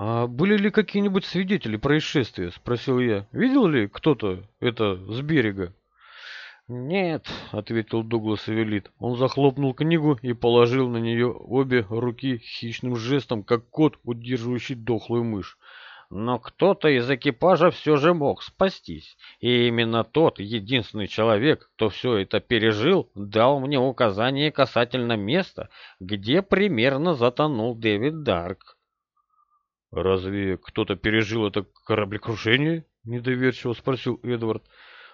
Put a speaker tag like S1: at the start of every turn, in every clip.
S1: «А были ли какие-нибудь свидетели происшествия?» — спросил я. «Видел ли кто-то это с берега?»
S2: «Нет», — ответил Дуглас Эвелит. Он захлопнул книгу и положил на нее обе руки хищным жестом, как кот, удерживающий дохлую мышь. Но кто-то из экипажа все же мог спастись. И именно тот единственный человек, кто все это пережил, дал мне указание касательно места, где примерно затонул Дэвид Дарк.
S1: «Разве кто-то пережил это кораблекрушение?» — недоверчиво спросил Эдвард.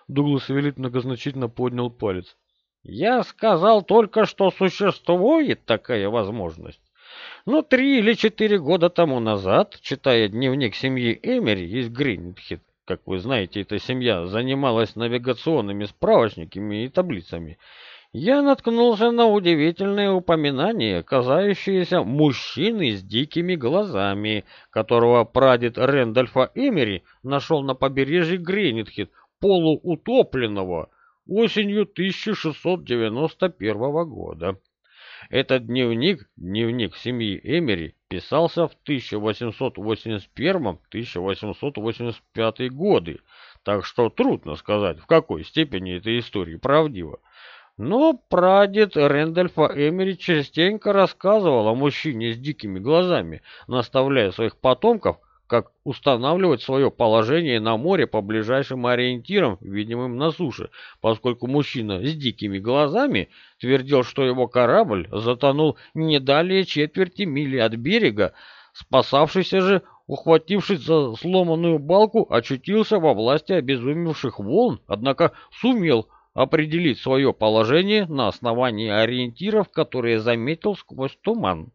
S1: Дуглас Велит многозначительно поднял палец.
S2: «Я сказал только, что существует такая возможность. Но три или четыре года тому назад, читая дневник семьи Эмери из Гринвитхит, как вы знаете, эта семья занималась навигационными справочниками и таблицами, я наткнулся на удивительное упоминание, касающееся мужчины с дикими глазами, которого прадед Рэндольфа Эмери нашел на побережье Гренитхит, полуутопленного, осенью 1691 года. Этот дневник, дневник семьи Эмери, писался в 1881-1885 годы, так что трудно сказать, в какой степени эта история правдива. Но прадед Рэндольфа Эмери частенько рассказывал о мужчине с дикими глазами, наставляя своих потомков, как устанавливать свое положение на море по ближайшим ориентирам, видимым на суше, поскольку мужчина с дикими глазами твердил, что его корабль затонул не далее четверти мили от берега, спасавшийся же, ухватившись за сломанную балку, очутился во власти обезумевших волн, однако сумел определить свое положение на основании ориентиров, которые заметил сквозь туман.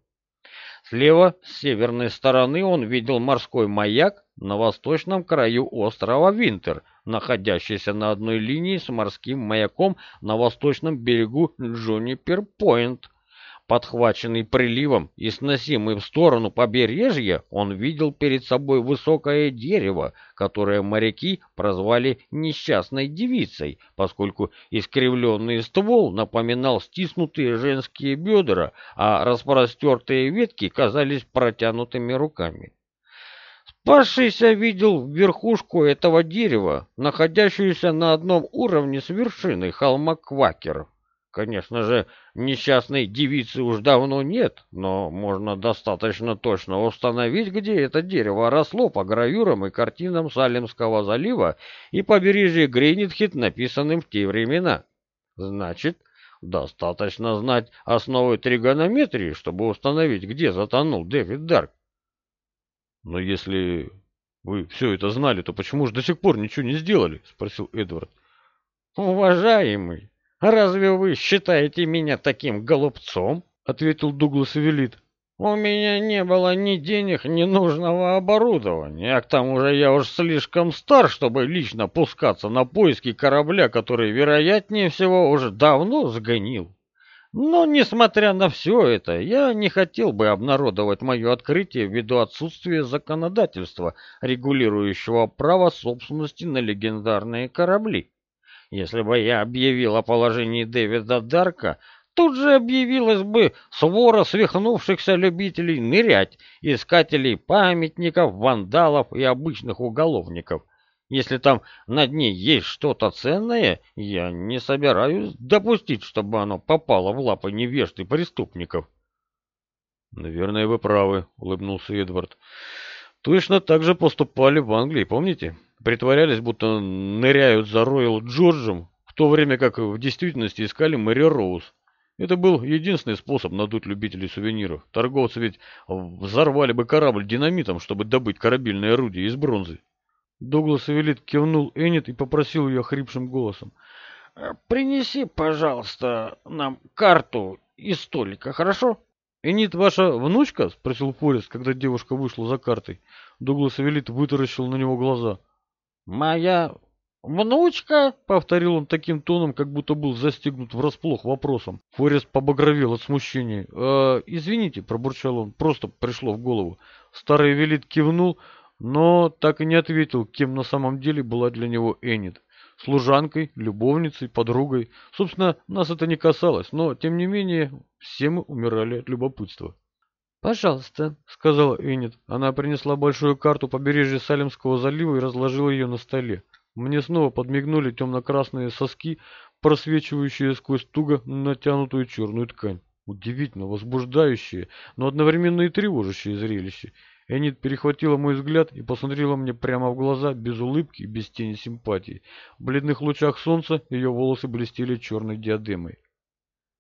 S2: Слева, с северной стороны, он видел морской маяк на восточном краю острова Винтер, находящийся на одной линии с морским маяком на восточном берегу Джунипер-Пойнт. Подхваченный приливом и сносимый в сторону побережья, он видел перед собой высокое дерево, которое моряки прозвали «несчастной девицей», поскольку искривленный ствол напоминал стиснутые женские бедра, а распростертые ветки казались протянутыми руками. Спасшийся видел верхушку этого дерева, находящуюся на одном уровне с вершиной холма Квакер. Конечно же, несчастной девицы уж давно нет, но можно достаточно точно установить, где это дерево росло по гравюрам и картинам Салемского залива и побережья Гринитхит, написанным в те времена. Значит, достаточно знать основы тригонометрии, чтобы установить, где затонул Дэвид Дарк.
S1: Но если вы все это знали, то почему же до сих пор ничего не сделали? Спросил Эдвард.
S2: Уважаемый, «Разве вы считаете меня таким голубцом?» — ответил Дуглас Велит. «У меня не было ни денег, ни нужного оборудования, а к тому же я уж слишком стар, чтобы лично пускаться на поиски корабля, который, вероятнее всего, уже давно сгонил. Но, несмотря на все это, я не хотел бы обнародовать мое открытие ввиду отсутствия законодательства, регулирующего право собственности на легендарные корабли. Если бы я объявил о положении Дэвида Дарка, тут же объявилась бы свора свихнувшихся любителей нырять, искателей памятников, вандалов и обычных уголовников. Если там на дне есть что-то ценное, я не собираюсь допустить, чтобы оно попало в лапы невежд и преступников.
S1: «Наверное, вы правы», — улыбнулся Эдвард. «Точно так же поступали в Англии, помните?» Притворялись, будто ныряют за Роyal Джорджем, в то время как в действительности искали Мэри Роуз. Это был единственный способ надуть любителей сувениров. Торговцы ведь взорвали бы корабль динамитом, чтобы добыть корабельное орудие из бронзы.
S2: Дуглас Эвелит кивнул Эннет и попросил ее хрипшим голосом. «Э, «Принеси, пожалуйста, нам карту из столика, хорошо?»
S1: «Энит ваша внучка?» — спросил Форест, когда девушка вышла за картой. Дуглас Эвелит вытаращил на него глаза.
S2: «Моя внучка?» — повторил он таким тоном, как будто был застегнут врасплох вопросом.
S1: Форест побагровел от смущения. «Э, «Извините», — пробурчал он, — «просто пришло в голову». Старый велит кивнул, но так и не ответил, кем на самом деле была для него Энит. Служанкой, любовницей, подругой. Собственно, нас это не касалось, но, тем не менее, все мы умирали от любопытства.
S2: «Пожалуйста», — сказала Эннет. Она принесла большую карту побережья Салемского залива и разложила ее на столе. Мне снова подмигнули темно-красные соски, просвечивающие сквозь туго натянутую черную ткань. Удивительно, возбуждающее, но одновременно и тревожащее зрелище. Энит перехватила мой взгляд и посмотрела мне прямо в глаза, без улыбки и без тени симпатии. В бледных лучах солнца ее волосы блестели черной диадемой.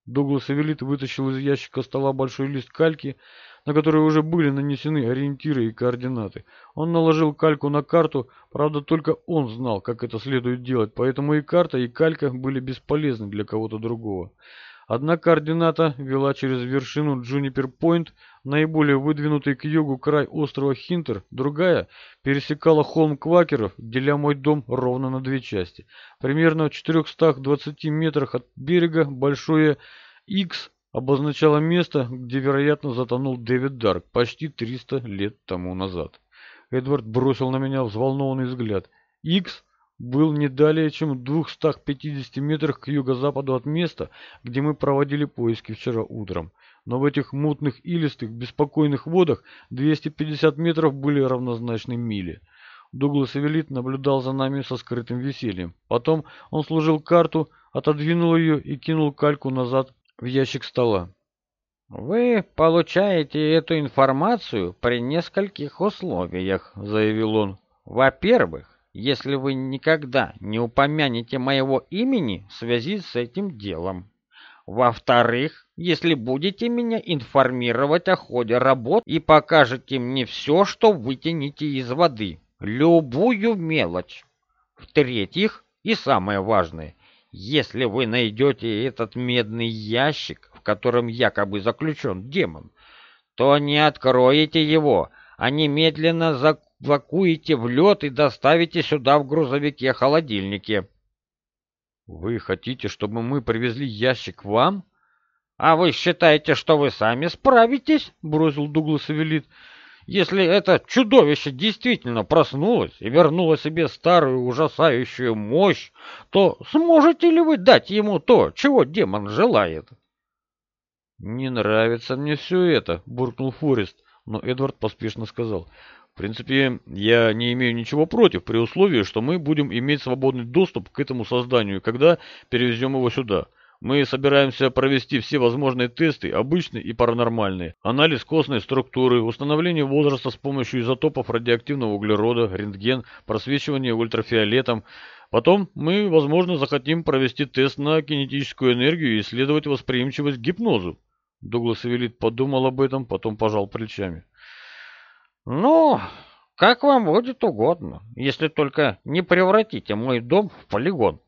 S2: Дуглас Эвелит вытащил из ящика стола большой лист кальки, на который уже были нанесены ориентиры и координаты. Он наложил кальку на карту, правда только он знал, как это следует делать, поэтому и карта, и калька были бесполезны для кого-то другого. Одна координата вела через вершину Джунипер-Пойнт, наиболее выдвинутый к югу край острова Хинтер, другая пересекала холм Квакеров, деля мой дом ровно на две части. Примерно в 420 метрах от берега большое X обозначало место, где, вероятно, затонул Дэвид Дарк почти 300 лет тому назад. Эдвард бросил на меня взволнованный взгляд. X был не далее, чем в 250 метрах к юго-западу от места, где мы проводили поиски вчера утром. Но в этих мутных, илистых, беспокойных водах 250 метров были равнозначны миле. Дуглас Эвелит наблюдал за нами со скрытым весельем. Потом он служил карту, отодвинул ее и кинул кальку назад в ящик стола.
S3: «Вы получаете эту информацию при нескольких условиях», — заявил он. «Во-первых, если вы никогда не упомянете моего имени в связи с этим делом. Во-вторых, если будете меня информировать о ходе работ и покажете мне все, что вытянете из воды, любую мелочь. В-третьих, и самое важное, если вы найдете этот медный ящик, в котором якобы заключен демон, то не откроете его, а немедленно закроете вакуете в лед и доставите сюда в грузовике-холодильнике.
S2: Вы хотите, чтобы мы привезли ящик вам?
S3: А вы считаете, что вы сами справитесь? Бросил Дуглас Эвелит. Если это чудовище действительно проснулось и вернуло себе старую ужасающую мощь, то сможете ли вы дать ему то, чего демон желает?
S2: «Не нравится мне все это», — буркнул Форест, но Эдвард поспешно сказал. Принципе, я не имею ничего против, при условии, что мы будем иметь свободный доступ к этому созданию, когда перевезем его сюда. Мы собираемся провести все возможные тесты, обычные и паранормальные, анализ костной структуры, установление возраста с помощью изотопов радиоактивного углерода, рентген, просвечивание ультрафиолетом. Потом мы, возможно, захотим провести тест на кинетическую энергию и исследовать восприимчивость к гипнозу. Дуглас Эвелит подумал об этом, потом пожал плечами.
S3: «Ну, как вам будет угодно, если только не превратите мой дом в полигон».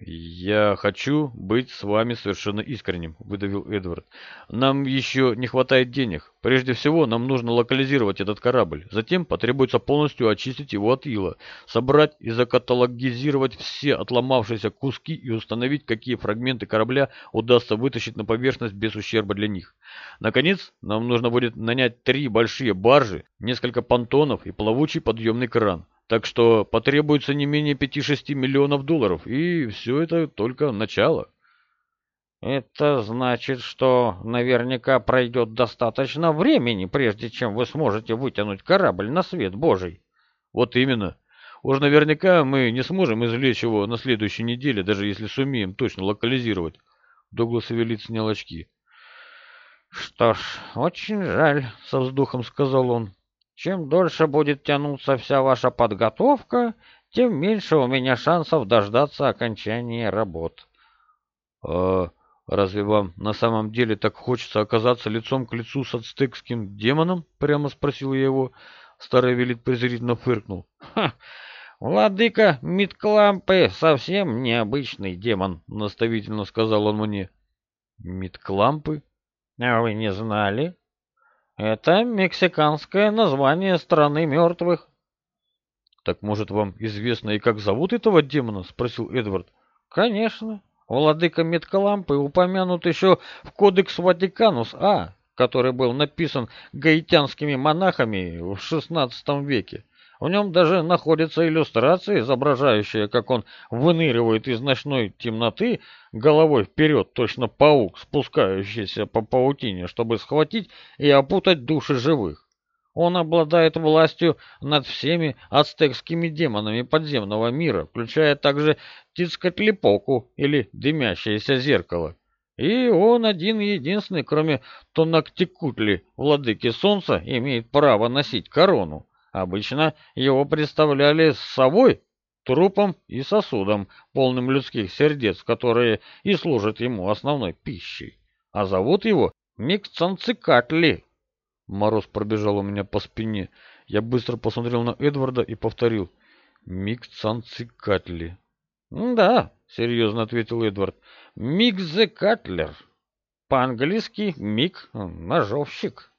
S2: «Я хочу быть с вами совершенно искренним», — выдавил Эдвард. «Нам еще не хватает денег. Прежде всего, нам нужно локализировать этот корабль. Затем потребуется полностью очистить его от ила, собрать и закаталогизировать все отломавшиеся куски и установить, какие фрагменты корабля удастся вытащить на поверхность без ущерба для них. Наконец, нам нужно будет нанять три большие баржи, несколько понтонов и плавучий подъемный кран». Так что потребуется не менее 5-6 миллионов долларов, и все это только начало.
S3: Это значит, что наверняка пройдет достаточно времени, прежде чем вы сможете вытянуть корабль на свет Божий.
S2: Вот именно. Уж наверняка мы не сможем извлечь его на следующей неделе, даже если сумеем точно локализировать. Дуглас Эвелит снял очки.
S3: «Что ж, очень жаль», — со вздохом сказал он. Чем дольше будет тянуться вся ваша подготовка, тем меньше у меня шансов дождаться окончания работ.
S2: А разве вам на самом деле так хочется оказаться лицом к лицу с ацтекским демоном? Прямо спросил я его. Старый велит презрительно фыркнул.
S3: Ха! Владыка Мидклампы совсем необычный демон, наставительно сказал он мне.
S2: Мидклампы?
S3: А вы не знали? Это мексиканское название страны мертвых.
S2: Так может вам известно и как зовут этого демона? Спросил Эдвард.
S3: Конечно. Владыка Меткалампы упомянут еще в Кодекс Ватиканус А, который был написан гаитянскими монахами в XVI веке. В нем даже находится иллюстрация, изображающая, как он выныривает из ночной темноты головой вперед, точно паук, спускающийся по паутине, чтобы схватить и опутать души живых. Он обладает властью над всеми ацтекскими демонами подземного мира, включая также Тицкатлипоку или Дымящееся зеркало. И он один-единственный, кроме Тонактикутли, владыки солнца, имеет право носить корону. Обычно его представляли с собой трупом и сосудом, полным людских сердец, которые и служат ему основной пищей. А зовут его Микцанцикатли. Мороз пробежал у меня по спине. Я быстро посмотрел на Эдварда и повторил. Микцанцикатли. «Да», — серьезно ответил Эдвард. «Мик Зе Катлер. По-английски Мик — ножовщик».